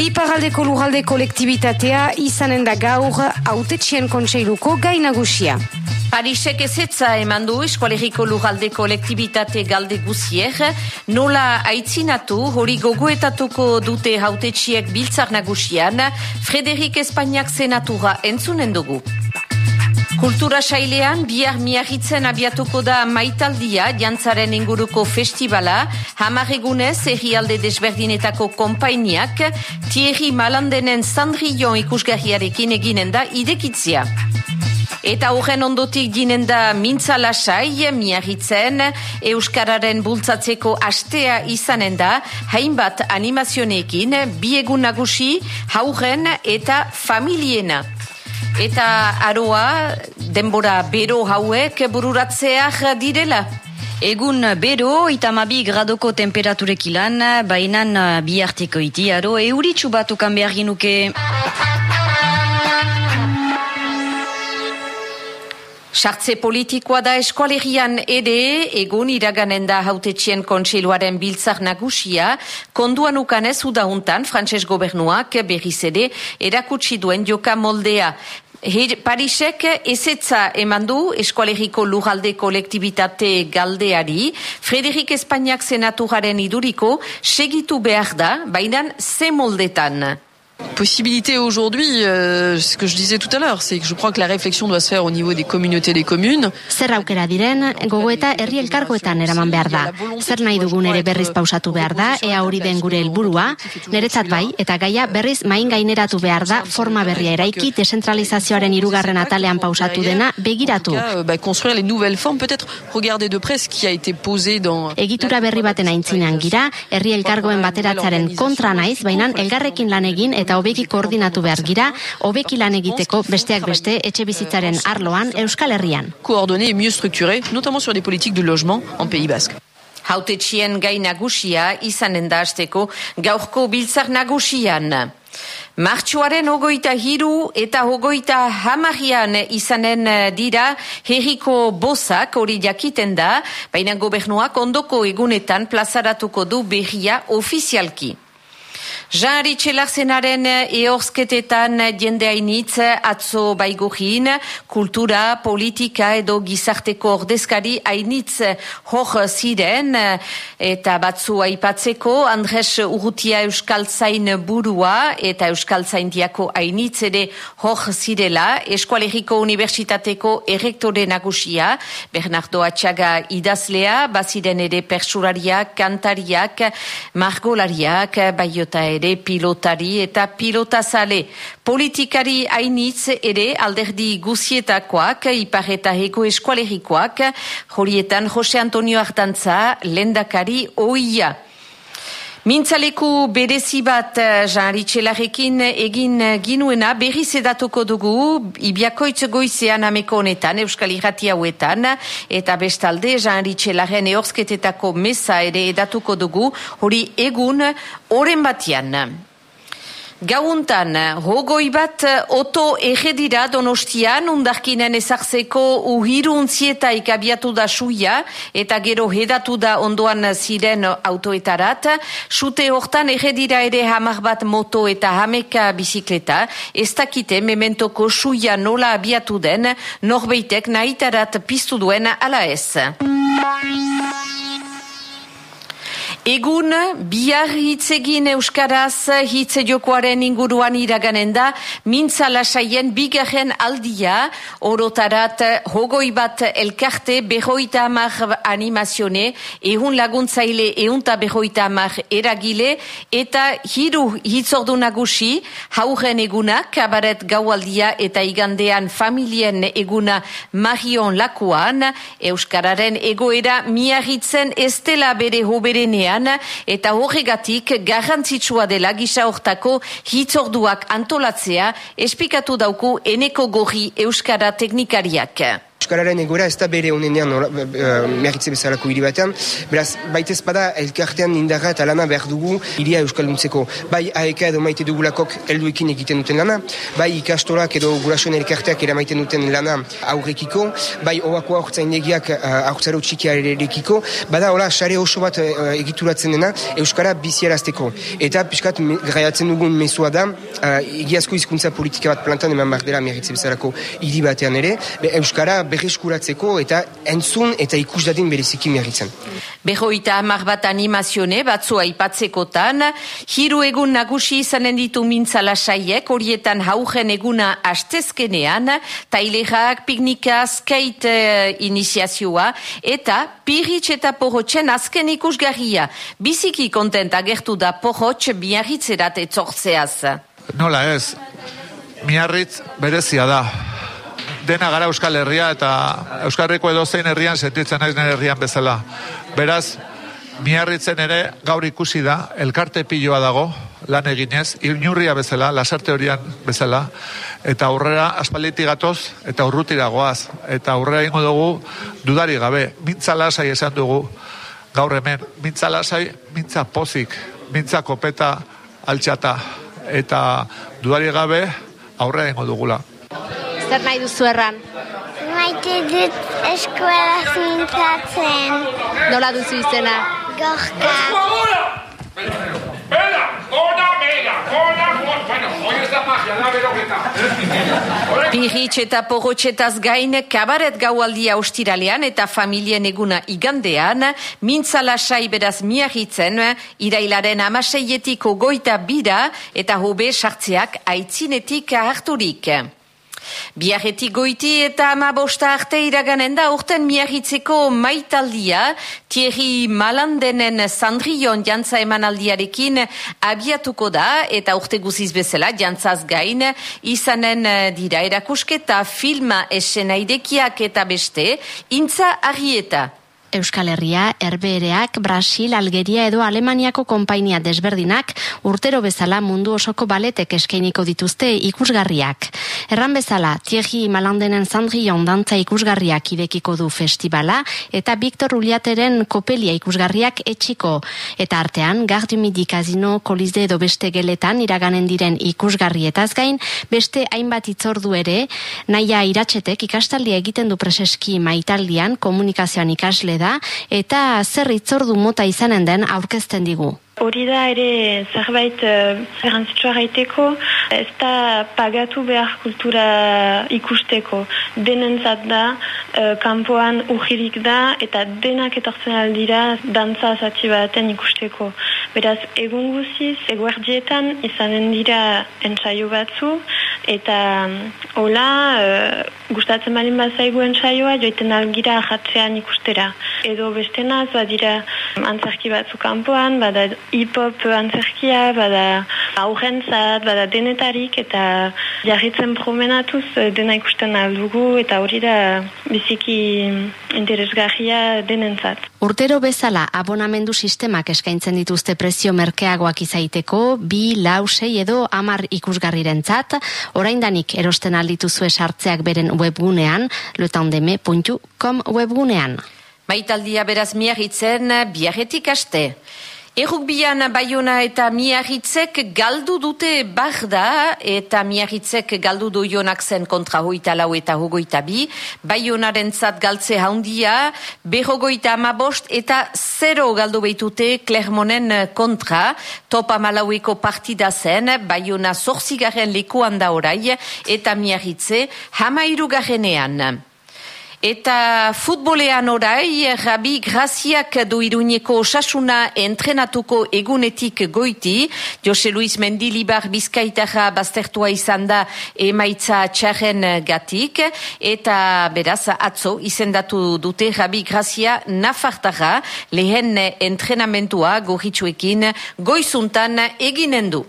Iparaldeko lugalde kolektibitatea izanen da gaur autetxien kontseiluko gainagusia. Parisek ezetza eman du eskualeriko lugalde kolektibitate galde guzier, nola aitzinatu hori gogoetatuko dute hautetxiek biltzar nagusian, Frederik Espainiak senatura entzunen dugu. Kultura sailean, bihar miagitzen abiatuko da maitaldia, jantzaren inguruko festivala, hamaregunez errialde desberdinetako kompainiak, Thierry Malandenen Sandrion ikusgarriarekin eginen da idekitzia. Eta horren ondotik ginen da mintza lasai, miagitzen, Euskararen bultzatzeko astea izanen da, hainbat animazionekin, biegun nagusi, hauren eta familiena. Eta aroa, denbora bero hauek bururatzeak direla. Egun bero, itamabi gradoko temperaturekilan, ilan, bainan bi arteko iti, aro, euritxu batukan behar ginuke. Sartze politikoa da eskualerian ere, egun iraganen da hautetxien kontseiluaren biltzar nagusia, konduan ukanez udauntan, frantses gobernuak berriz ere, erakutsi duen joka moldea. Her, Parisek ezetza eman du eskualeriko lujalde kolektibitate galdeari, Frederik Espainiak senaturaren iduriko segitu behar da, bainan ze moldetan. Possibilité aujourd'hui, euh, ce que je disais tout à l'heure, c'est que je crois que la réflexion doit se faire au niveau des communautés des communes. Zer aukera diren, gogoeta herri elkargoetan eraman behar da. Zer nahi dugun ere berriz pausatu behar da, ea hori den gure helburua, niretzat bai, eta gaia berriz main gaineratu behar da, forma berria eraiki, desentralizazioaren irugarren atalean pausatu dena, begiratu. Euh, construire les nouvelles formes, peut-être regarder de près ce qui a été posé dans... Egitura berri baten aintzinean gira, herri elkargoen bateratzaren kontra naiz, baina elgarrekin lan egin eta hobeki koordinatu behar gira, hobeki lan egiteko besteak beste etxe bizitzaren arloan Euskal Herrian. Coordonné et mieux structuré, notamment sur des politiques de logement en Pays Basque. Hautetxien gai nagusia izanen da azteko gaurko biltzar nagusian. Martxuaren ogoita hiru eta ogoita hamarian izanen dira herriko bozak hori jakiten da, baina gobernuak ondoko egunetan plazaratuko du berria ofizialki. Jean-Ari Txelarzenaren eorsketetan jende hainitz atzo baigurin, kultura, politika edo gizarteko ordezkari hainitz hor ziren eta batzu aipatzeko Andres Urrutia Euskal Zain burua eta Euskal Zain diako hainitz ere hor zirela Eskualeriko Unibertsitateko errektore nagusia, Bernardo Atxaga idazlea, baziren ere persurariak, kantariak, margolariak, baiota ere ere pilotari eta pilotazale. Politikari hainitz ere alderdi guzietakoak, ipar eta heko eskualerikoak, horietan Jose Antonio Artantza, lendakari oia. Mintzaleku berezi bat eh, Jean-Ari egin ginuena. Berri zedatuko dugu ibiakoitz goizean ameko honetan Euskal Irrati hauetan. Eta bestalde Jean-Ari Txelaren eorsketetako mesa ere edatuko dugu. Hori egun oren batian. Gauntan, hogoi bat oto ejedira donostian, undarkinen ezartzeko uhiru untzieta ikabiatu da suia, eta gero hedatu da ondoan ziren autoetarat. Sute hortan ejedira ere hamar bat moto eta hameka bizikleta, ez dakite mementoko suia nola abiatu den, norbeitek nahitarat piztu duen ala ez. Egun, bihar hitzegin euskaraz hitze jokoaren inguruan iraganen da, mintza lasaien bigarren aldia, orotarat hogoi bat elkarte behoita amar animazione, ehun laguntzaile ehunta behoita amar eragile, eta hiru hitzordu nagusi, hauren eguna, kabaret gaualdia eta igandean familien eguna marion lakuan, euskararen egoera miarritzen estela bere hoberenea eta horregatik garrantzitsua dela gisa hortako hitzorduak antolatzea espikatu dauku eneko gorri euskara teknikariak. Euskararen egoera ez da bere honenean uh, bezalako hiri batean, beraz, baitez bada elkartean indarra eta lana behar dugu iria Euskalduntzeko. Bai aeka edo maite dugulakok helduekin egiten duten lana, bai ikastolak edo gurasoen elkarteak eramaiten duten lana aurrekiko, bai oako aurtzaindegiak aurtzaro txikia erekiko, bada hola sare oso bat uh, egituratzen dena Euskara biziarazteko. Eta piskat graiatzen dugun mesua da, egiazko hizkuntza politika bat plantan eman behar dela miarritze bezalako hiri batean ere, Euskara berreskuratzeko eta entzun eta ikus dadin bereziki miarritzen. Behoita hamar bat animazione batzua ipatzekotan, hiru egun nagusi izanen ditu mintzala saiek, horietan haugen eguna astezkenean, tailerak, piknika, skate uh, iniziazioa, eta pirritx eta porrotxen azken ikusgarria. Biziki kontent agertu da porrotx biarritzerat etzortzeaz. Nola ez, miarritz berezia da. Dena gara Euskal Herria eta Euskarriko edo zein herrian sentitzen naiz nire herrian bezala. Beraz, miarritzen ere gaur ikusi da, elkarte piloa dago, lan eginez, inurria bezala, lasarte horian bezala, eta aurrera aspaliti gatoz, eta urrutira goaz, eta aurrera ingo dugu dudari gabe, mintza lasai esan dugu, gaur hemen, mintza lasai, mintza pozik, mintza kopeta altxata, eta dudari gabe aurrera ingo dugula. Zer nahi duzu erran? Maite dut eskuela zintzatzen. Nola duzu izena? Gorka. Bela, ona bela, ona bueno, hoy ez da magia, da beroketa. Pirritx eta porrotxetaz gain, kabaret gaualdia austiralean eta familien eguna igandean, mintzala sai beraz miagitzen, irailaren amaseietiko goita bira eta hobe sartzeak aitzinetik harturik. Biarretik goiti eta ama bosta arte iraganen da urten miarritzeko maitaldia, Thierry Malandenen Sandrion jantza emanaldiarekin abiatuko da eta urte guziz bezala jantzaz gain izanen dira erakusketa filma esenaidekiak eta beste, intza arrieta. Euskal Herria, Herbeereak, Brasil, Algeria edo Alemaniako konpainia desberdinak urtero bezala mundu osoko baletek eskainiko dituzte ikusgarriak. Erran bezala, Thierry Malandenen Sandrion dantza ikusgarriak idekiko du festivala eta Victor Uliateren kopelia ikusgarriak etxiko. Eta artean, Gardu Midi Casino, Kolizde edo beste geletan iraganen diren ikusgarrietaz gain, beste hainbat itzordu ere, naia iratxetek ikastaldia egiten du preseski maitaldian komunikazioan ikasle da eta zer itzordu mota izanen den aurkezten digu. Hori da ere zerbait uh, gaiteko, ez da pagatu behar kultura ikusteko. Denentzat da, uh, kanpoan ujirik da, eta denak etortzen aldira dantza zati baten ikusteko. Beraz, egun guziz, eguerdietan izanen dira entzaio batzu, eta hola, uh, gustatzen balin bazaigu entzaioa, joiten algira jatzean ikustera. Edo bestena, dira antzarki batzu kanpoan, bada hip-hop antzerkia, bada aurrentzat, bada denetarik, eta jarritzen promenatuz eh, dena ikusten aldugu, eta hori da biziki interesgarria denentzat. Urtero bezala abonamendu sistemak eskaintzen dituzte prezio merkeagoak izaiteko, bi, lau, sei edo amar ikusgarrirentzat, oraindanik erosten aldituzue sartzeak beren webgunean, letandeme.com webgunean. Maitaldia beraz miagitzen biarretik aste. Errukbian Bayona eta Miarritzek galdu dute barda eta Miarritzek galdu du jonak zen kontra hoita lau eta hogoita bi. Bayonaren zat galtze haundia, berrogoita amabost eta zero galdu behitute Klermonen kontra. Topa malaueko partida zen, Bayona zorzigaren lekuan da orai eta Miarritze hamairu garenean. Eta futbolean orai, Rabi Graziak du iruñeko osasuna entrenatuko egunetik goiti. Jose Luis Mendilibar bizkaitaja baztertua izan da emaitza txarren gatik. Eta beraz, atzo izendatu dute Rabi Grazia nafartara lehen entrenamentua gohitsuekin goizuntan eginen du.